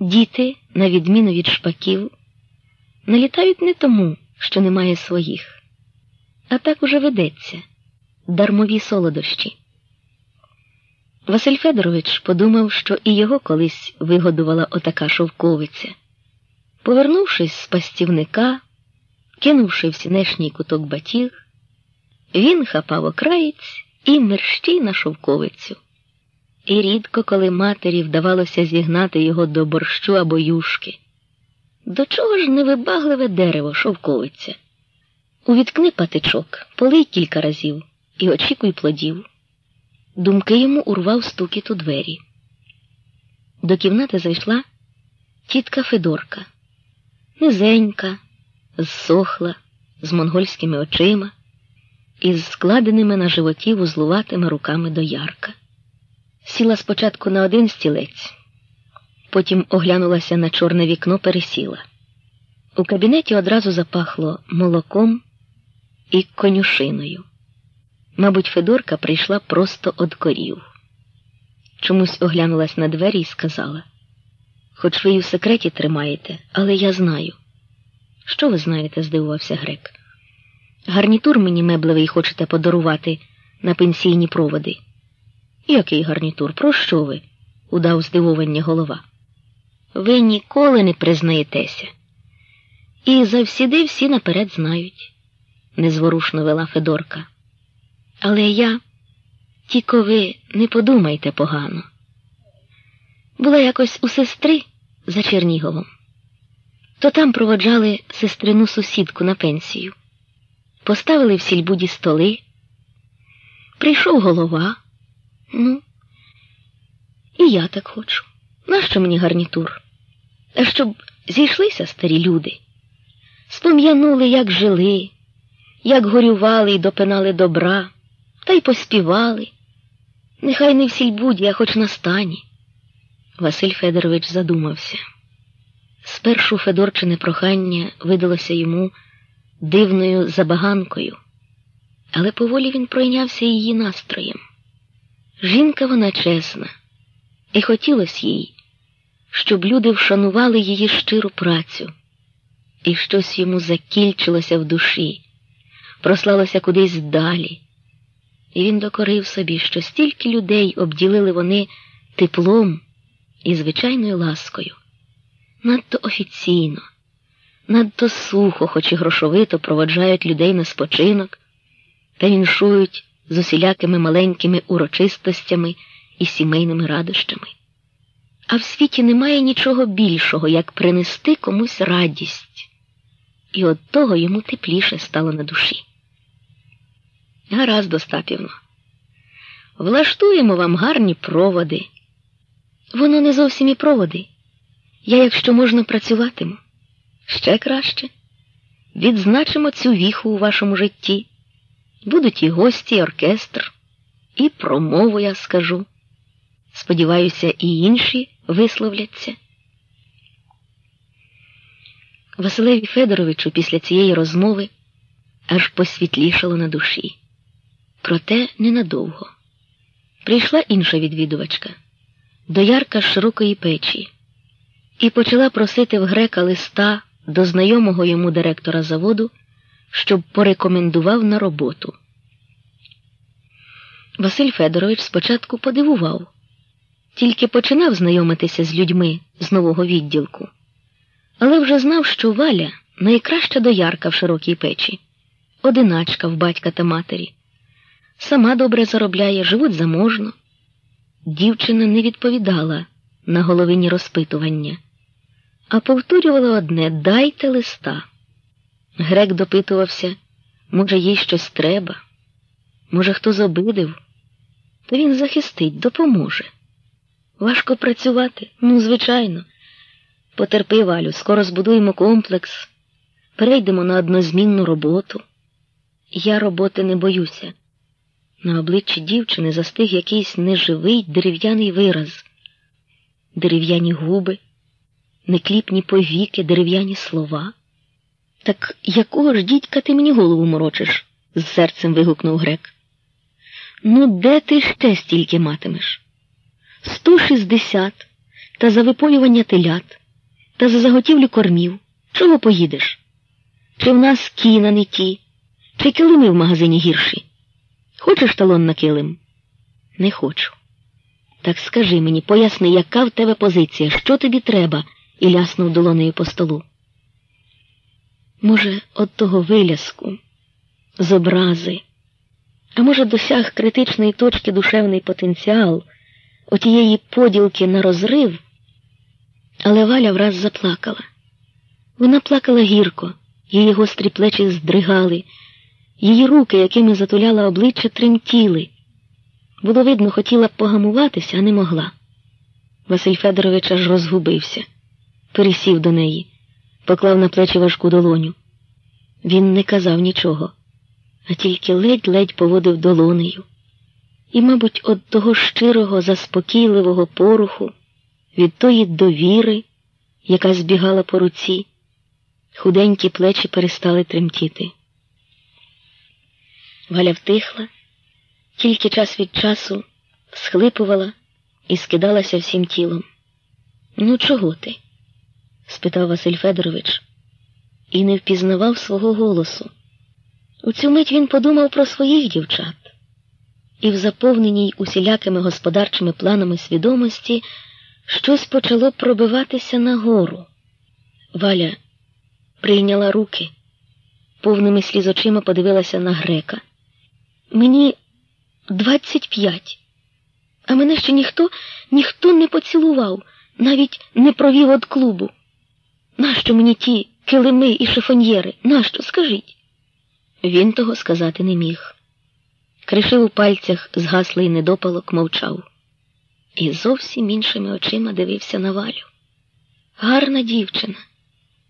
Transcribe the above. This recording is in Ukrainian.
Діти, на відміну від шпаків, налітають не тому, що немає своїх, а так уже ведеться дармові солодощі. Василь Федорович подумав, що і його колись вигодувала отака шовковиця. Повернувшись з пастівника, кинувши в сінешній куток батіг, він хапав окраєць і мерщій на шовковицю. І рідко, коли матері вдавалося зігнати його до борщу або юшки. До чого ж невибагливе дерево шовковиця? Увіткни патичок, полий кілька разів і очікуй плодів. Думки йому урвав стукіт у двері. До кімнати зайшла тітка Федорка, низенька, зсохла, з монгольськими очима із складеними на животі вузлуватими руками до ярка. Сіла спочатку на один стілець, потім оглянулася на чорне вікно, пересіла. У кабінеті одразу запахло молоком і конюшиною. Мабуть, Федорка прийшла просто од корів. Чомусь оглянулась на двері і сказала: Хоч ви і в секреті тримаєте, але я знаю. Що ви знаєте? здивувався грек. Гарнітур мені меблевий хочете подарувати на пенсійні проводи. Який гарнітур? Про що ви? удав здивовання голова. Ви ніколи не признаєтеся. І завсіди всі наперед знають, незворушно вела Федорка. Але я, тільки ви не подумайте погано. Була якось у сестри за Черніговом, то там проводжали сестрину сусідку на пенсію. Поставили в сільбуді столи. Прийшов голова. Ну, і я так хочу. Нащо мені гарнітур? Щоб зійшлися старі люди, спом'янули, як жили, як горювали і допинали добра, та й поспівали. Нехай не в сільбуді, а хоч на стані. Василь Федорович задумався. Спершу Федорчине прохання видалося йому дивною забаганкою, але поволі він пройнявся її настроєм. Жінка вона чесна, і хотілося їй, щоб люди вшанували її щиру працю, і щось йому закільчилося в душі, прослалося кудись далі. І він докорив собі, що стільки людей обділили вони теплом і звичайною ласкою, надто офіційно надто сухо, хоч і грошовито проводжають людей на спочинок та віншують з усілякими маленькими урочистостями і сімейними радощами. А в світі немає нічого більшого, як принести комусь радість, і от того йому тепліше стало на душі. Гаразд, Остапівно, влаштуємо вам гарні проводи. Воно не зовсім і проводи. Я, якщо можна, працюватиму. Ще краще. Відзначимо цю віху у вашому житті. Будуть і гості, і оркестр, і промову я скажу. Сподіваюся, і інші висловляться. Василеві Федоровичу після цієї розмови аж посвітлішало на душі. Проте ненадовго. Прийшла інша відвідувачка, доярка широкої печі, і почала просити в грека листа до знайомого йому директора заводу, щоб порекомендував на роботу. Василь Федорович спочатку подивував, тільки починав знайомитися з людьми з нового відділку, але вже знав, що Валя найкраща доярка в широкій печі, одиначка в батька та матері. Сама добре заробляє, живуть заможно. Дівчина не відповідала на головині розпитування а повторювала одне дайте листа. Грек допитувався, може, їй щось треба, може, хто зобидив, то він захистить, допоможе. Важко працювати? Ну, звичайно. Потерпи, Валю, скоро збудуємо комплекс, перейдемо на однозмінну роботу. Я роботи не боюся. На обличчі дівчини застиг якийсь неживий дерев'яний вираз, дерев'яні губи некліпні повіки, дерев'яні слова. Так якого ж дідька ти мені голову морочиш? з серцем вигукнув грек. Ну, де ти ще стільки матимеш? Сто шістдесят, та за виполювання телят, та за заготівлю кормів. Чого поїдеш? Чи в нас кіна не ті, чи килими в магазині гірші? Хочеш талон на килим? Не хочу. Так скажи мені, поясни, яка в тебе позиція, що тобі треба? і ляснув долонею по столу. Може, от того виляску, з образи, а може, досяг критичної точки душевний потенціал, отієї поділки на розрив, але Валя враз заплакала. Вона плакала гірко, її гострі плечі здригали, її руки, якими затуляла обличчя, тремтіли. Було видно, хотіла погамуватися, а не могла. Василь Федорович аж розгубився, пересів до неї, поклав на плечі важку долоню. Він не казав нічого, а тільки ледь-ледь поводив долонею. І, мабуть, від того щирого, заспокійливого поруху, від тої довіри, яка збігала по руці, худенькі плечі перестали тремтіти. Валя втихла, тільки час від часу схлипувала і скидалася всім тілом. Ну, чого ти? Спитав Василь Федорович і не впізнавав свого голосу. У цю мить він подумав про своїх дівчат, і в заповненій усілякими господарчими планами свідомості щось почало пробиватися нагору. Валя прийняла руки, повними сліз очима подивилася на грека. Мені двадцять п'ять, а мене ще ніхто ніхто не поцілував, навіть не провів від клубу. Нащо мені ті килими і шифоньєри? Нащо? Скажіть? Він того сказати не міг. Кришив у пальцях згаслий недопалок, мовчав. І зовсім іншими очима дивився на валю. Гарна дівчина.